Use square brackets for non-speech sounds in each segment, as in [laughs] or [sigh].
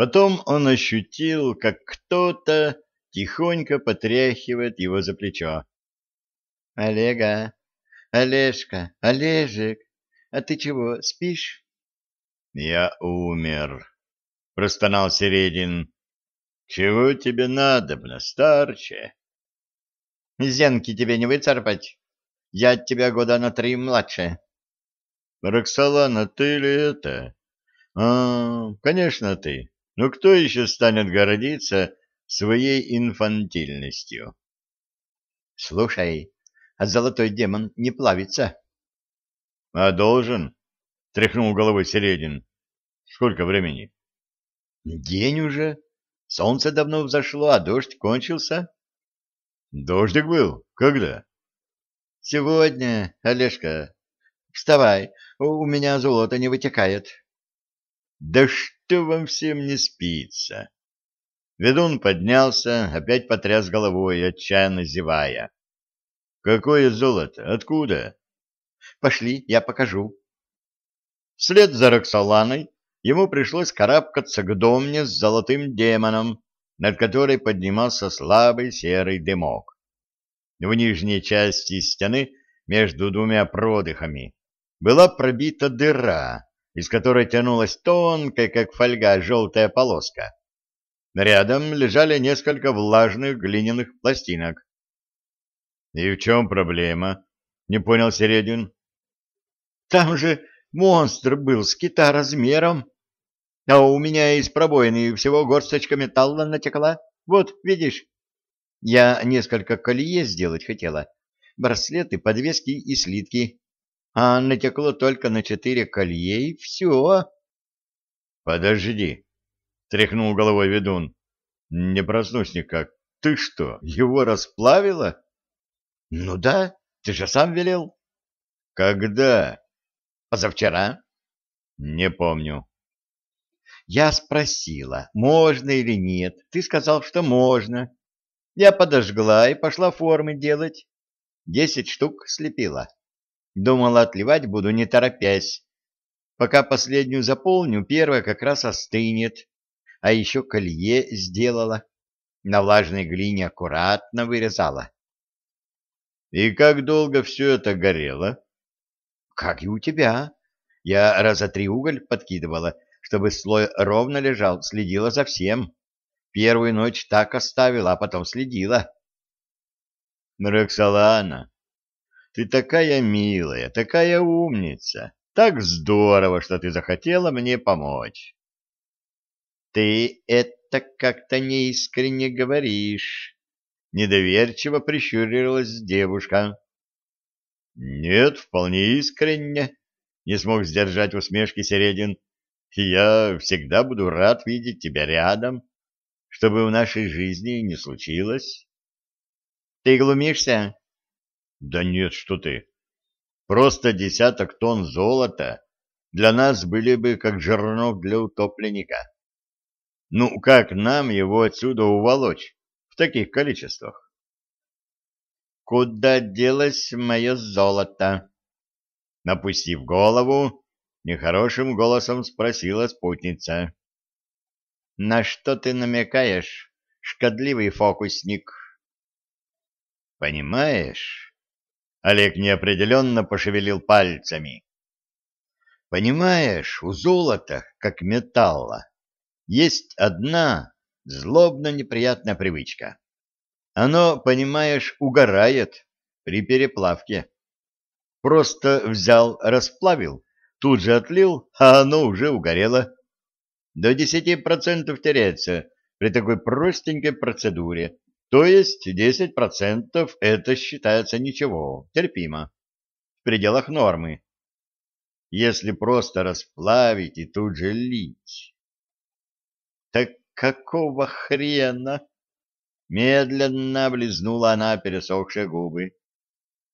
Потом он ощутил, как кто-то тихонько потряхивает его за плечо. — Олега, Олежка, Олежек, а ты чего, спишь? — Я умер, — простонал Середин. — Чего тебе надобно, старче? — Зенки тебе не выцарпать. Я от тебя года на три младше. — Роксолана, ты ли это? — А, конечно, ты. Но кто еще станет гордиться своей инфантильностью? — Слушай, а золотой демон не плавится? — А должен, — тряхнул головой Середин. — Сколько времени? — День уже. Солнце давно взошло, а дождь кончился. — Дождик был? Когда? — Сегодня, Олежка. Вставай, у меня золото не вытекает. — Да что вам всем не спится? Ведун поднялся, опять потряс головой, отчаянно зевая. — Какое золото? Откуда? — Пошли, я покажу. Вслед за Роксоланой ему пришлось карабкаться к домне с золотым демоном, над которой поднимался слабый серый дымок. В нижней части стены между двумя продыхами была пробита дыра, из которой тянулась тонкая, как фольга, желтая полоска. Рядом лежали несколько влажных глиняных пластинок. — И в чем проблема? — не понял Середин. — Там же монстр был с кита размером, а у меня из пробоины всего горсточка металла натекла. Вот, видишь? Я несколько колье сделать хотела, браслеты, подвески и слитки а натекло только на четыре колье, и все. — Подожди, — тряхнул головой ведун. — Не проснусь никак. Ты что, его расплавила? — Ну да, ты же сам велел. — Когда? — Позавчера. — Не помню. — Я спросила, можно или нет. Ты сказал, что можно. Я подожгла и пошла формы делать. Десять штук слепила. — Думала, отливать буду не торопясь. Пока последнюю заполню, первая как раз остынет. А еще колье сделала. На влажной глине аккуратно вырезала. И как долго все это горело? Как и у тебя. Я раза три уголь подкидывала, чтобы слой ровно лежал, следила за всем. Первую ночь так оставила, а потом следила. Роксолана, ты такая милая, такая умница. Так здорово, что ты захотела мне помочь. Ты это как-то неискренне говоришь. Недоверчиво прищурилась девушка. Нет, вполне искренне. Не смог сдержать усмешки Середин. Я всегда буду рад видеть тебя рядом, чтобы в нашей жизни не случилось. Ты глумишься? Да нет, что ты. Просто десяток тонн золота для нас были бы как жернов для утопленника. Ну, как нам его отсюда уволочь в таких количествах? Куда делось мое золото? Напустив голову, нехорошим голосом спросила спутница. На что ты намекаешь, шкодливый фокусник? Понимаешь, Олег неопределенно пошевелил пальцами. Понимаешь, у золота, как металла, есть одна злобно неприятная привычка. Оно, понимаешь, угорает при переплавке. Просто взял, расплавил, тут же отлил, а оно уже угорело. До десяти процентов теряется при такой простенькой процедуре, то есть 10% это считается ничего, терпимо, в пределах нормы. Если просто расплавить и тут же лить. Так какого хрена? Медленно облизнула она пересохшие губы.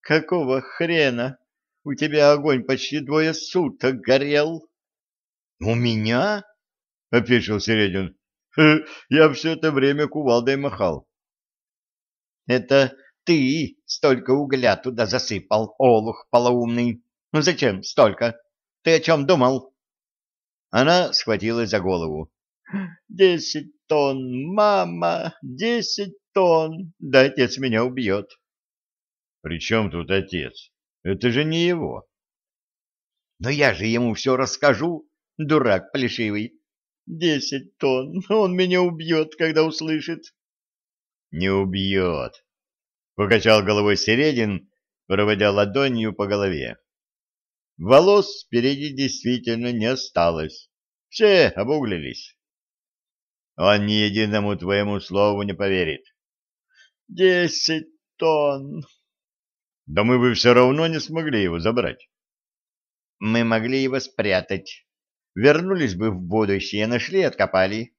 Какого хрена? У тебя огонь почти двое суток горел. У меня? — опешил Середин. — Я все это время кувалдой махал. Это ты столько угля туда засыпал, олух полоумный. Ну зачем столько? Ты о чем думал? Она схватилась за голову. Десять тонн, мама, десять тонн. Да отец меня убьет. При чем тут отец? Это же не его. Но я же ему все расскажу, дурак плешивый. Десять тонн. Он меня убьет, когда услышит. Не убьет. Покачал головой Середин, проводя ладонью по голове. Волос спереди действительно не осталось. Все обуглились. Он ни единому твоему слову не поверит. Десять тонн. Да мы бы все равно не смогли его забрать. Мы могли его спрятать. Вернулись бы в будущее, нашли и откопали.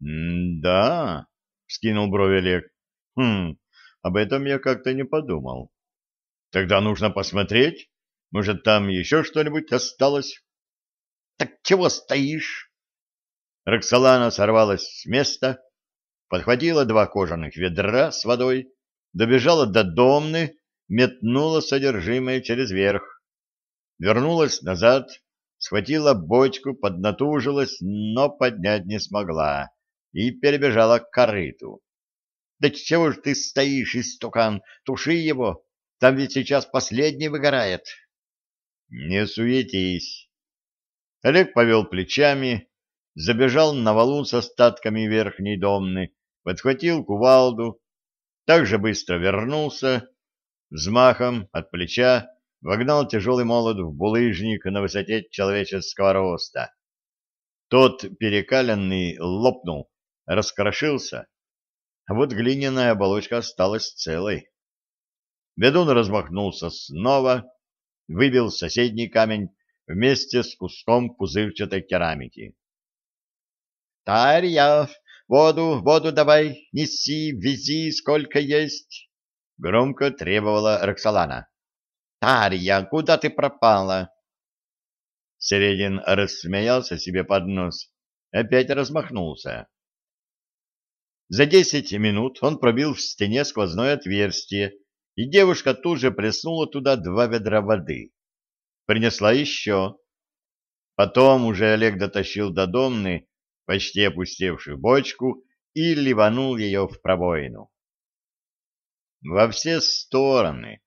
— Да, — скинул брови Олег. — Хм, об этом я как-то не подумал. Тогда нужно посмотреть. Может, там еще что-нибудь осталось? — Так чего стоишь? Роксолана сорвалась с места, подхватила два кожаных ведра с водой, добежала до домны, метнула содержимое через верх. Вернулась назад, схватила бочку, поднатужилась, но поднять не смогла и перебежала к корыту. — Да чего ж ты стоишь, истукан? Туши его! Там ведь сейчас последний выгорает. — Не суетись. Олег повел плечами, забежал на валун с остатками верхней домны, подхватил кувалду, так же быстро вернулся, взмахом от плеча вогнал тяжелый молот в булыжник на высоте человеческого роста. Тот, перекаленный, лопнул, раскрошился, а вот глиняная оболочка осталась целой. Ведун размахнулся снова, выбил соседний камень вместе с куском пузырчатой керамики. «Тарья, воду, воду давай, неси, вези, сколько есть!» — громко требовала Роксолана. Тарья, куда ты пропала? Середин рассмеялся себе под нос, опять размахнулся. За десять минут он пробил в стене сквозное отверстие, и девушка тут же плеснула туда два ведра воды. Принесла еще. Потом уже Олег дотащил до домны почти опустевшую бочку и ливанул ее в пробоину. Во все стороны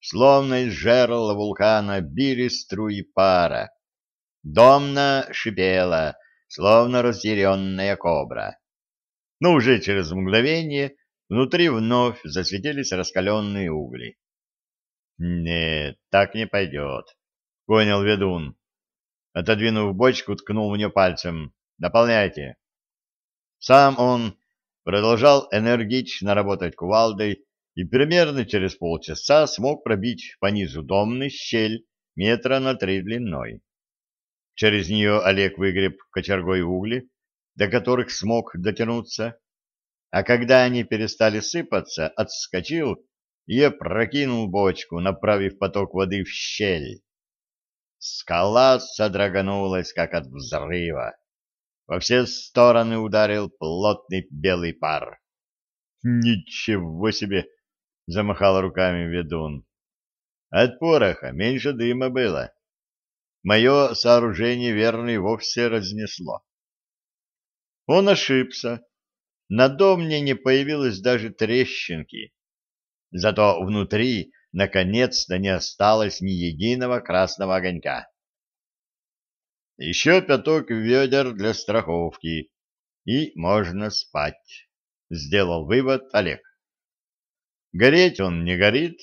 Словно из жерла вулкана били струи пара. Домна шипела, словно разъяренная кобра. Но уже через мгновение внутри вновь засветились раскаленные угли. «Нет, так не пойдет», — понял ведун. Отодвинув бочку, ткнул в нее пальцем. «Наполняйте». Сам он продолжал энергично работать кувалдой, и примерно через полчаса смог пробить по низу домны щель метра на три длиной. Через нее Олег выгреб кочергой угли, до которых смог дотянуться, а когда они перестали сыпаться, отскочил и опрокинул бочку, направив поток воды в щель. Скала содроганулась, как от взрыва. Во все стороны ударил плотный белый пар. «Ничего себе!» замахал руками ведун. От пороха меньше дыма было. Мое сооружение верный вовсе разнесло. Он ошибся. На домне не появилось даже трещинки. Зато внутри наконец-то не осталось ни единого красного огонька. Еще пяток ведер для страховки, и можно спать, — сделал вывод Олег. Гореть он не горит,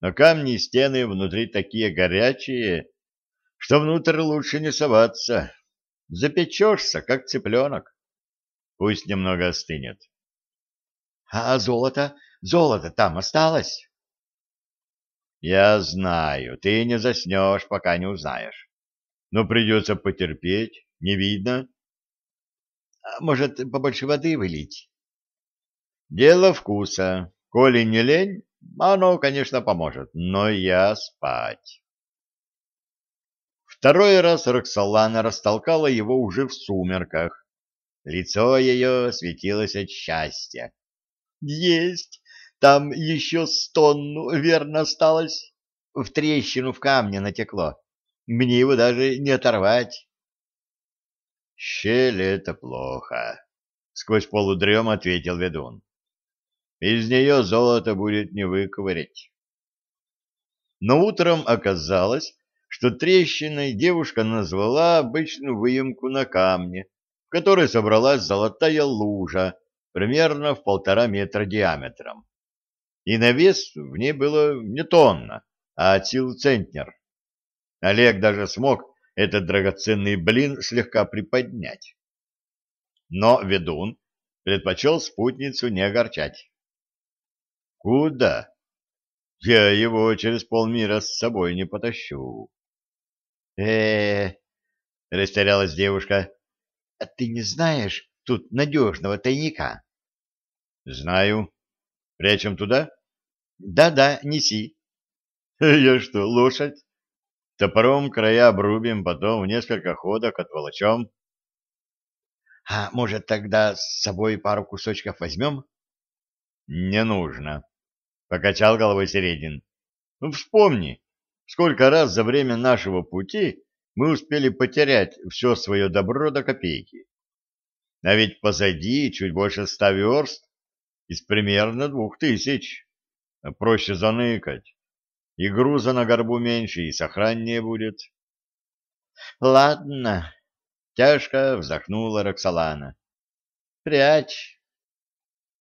но камни и стены внутри такие горячие, что внутрь лучше не соваться. Запечешься, как цыпленок. Пусть немного остынет. — А золото? Золото там осталось? — Я знаю, ты не заснешь, пока не узнаешь. Но придется потерпеть, не видно. — Может, побольше воды вылить? — Дело вкуса. Коли не лень, оно, конечно, поможет, но я спать. Второй раз Роксолана растолкала его уже в сумерках. Лицо ее светилось от счастья. «Есть! Там еще стонну, верно, осталось. В трещину в камне натекло. Мне его даже не оторвать». Щель — это плохо, — сквозь полудрем ответил ведун. Из нее золото будет не выковырять. Но утром оказалось, что трещиной девушка назвала обычную выемку на камне, в которой собралась золотая лужа, примерно в полтора метра диаметром. И на вес в ней было не тонна, а от сил центнер. Олег даже смог этот драгоценный блин слегка приподнять. Но ведун предпочел спутницу не огорчать. «Куда? Я его через полмира с собой не потащу». «Э-э-э!» растерялась девушка. «А ты не знаешь тут надежного тайника?» «Знаю. Прячем туда?» «Да-да, неси». [laughs] «Я что, лошадь?» Топором края обрубим, потом в несколько ходок отволочем. — А может, тогда с собой пару кусочков возьмем? — Не нужно, — покачал головой Середин. — Ну, вспомни, сколько раз за время нашего пути мы успели потерять все свое добро до копейки. А ведь позади чуть больше ста верст из примерно двух тысяч. Проще заныкать и груза на горбу меньше, и сохраннее будет. — Ладно, — тяжко вздохнула Роксолана. — Прячь,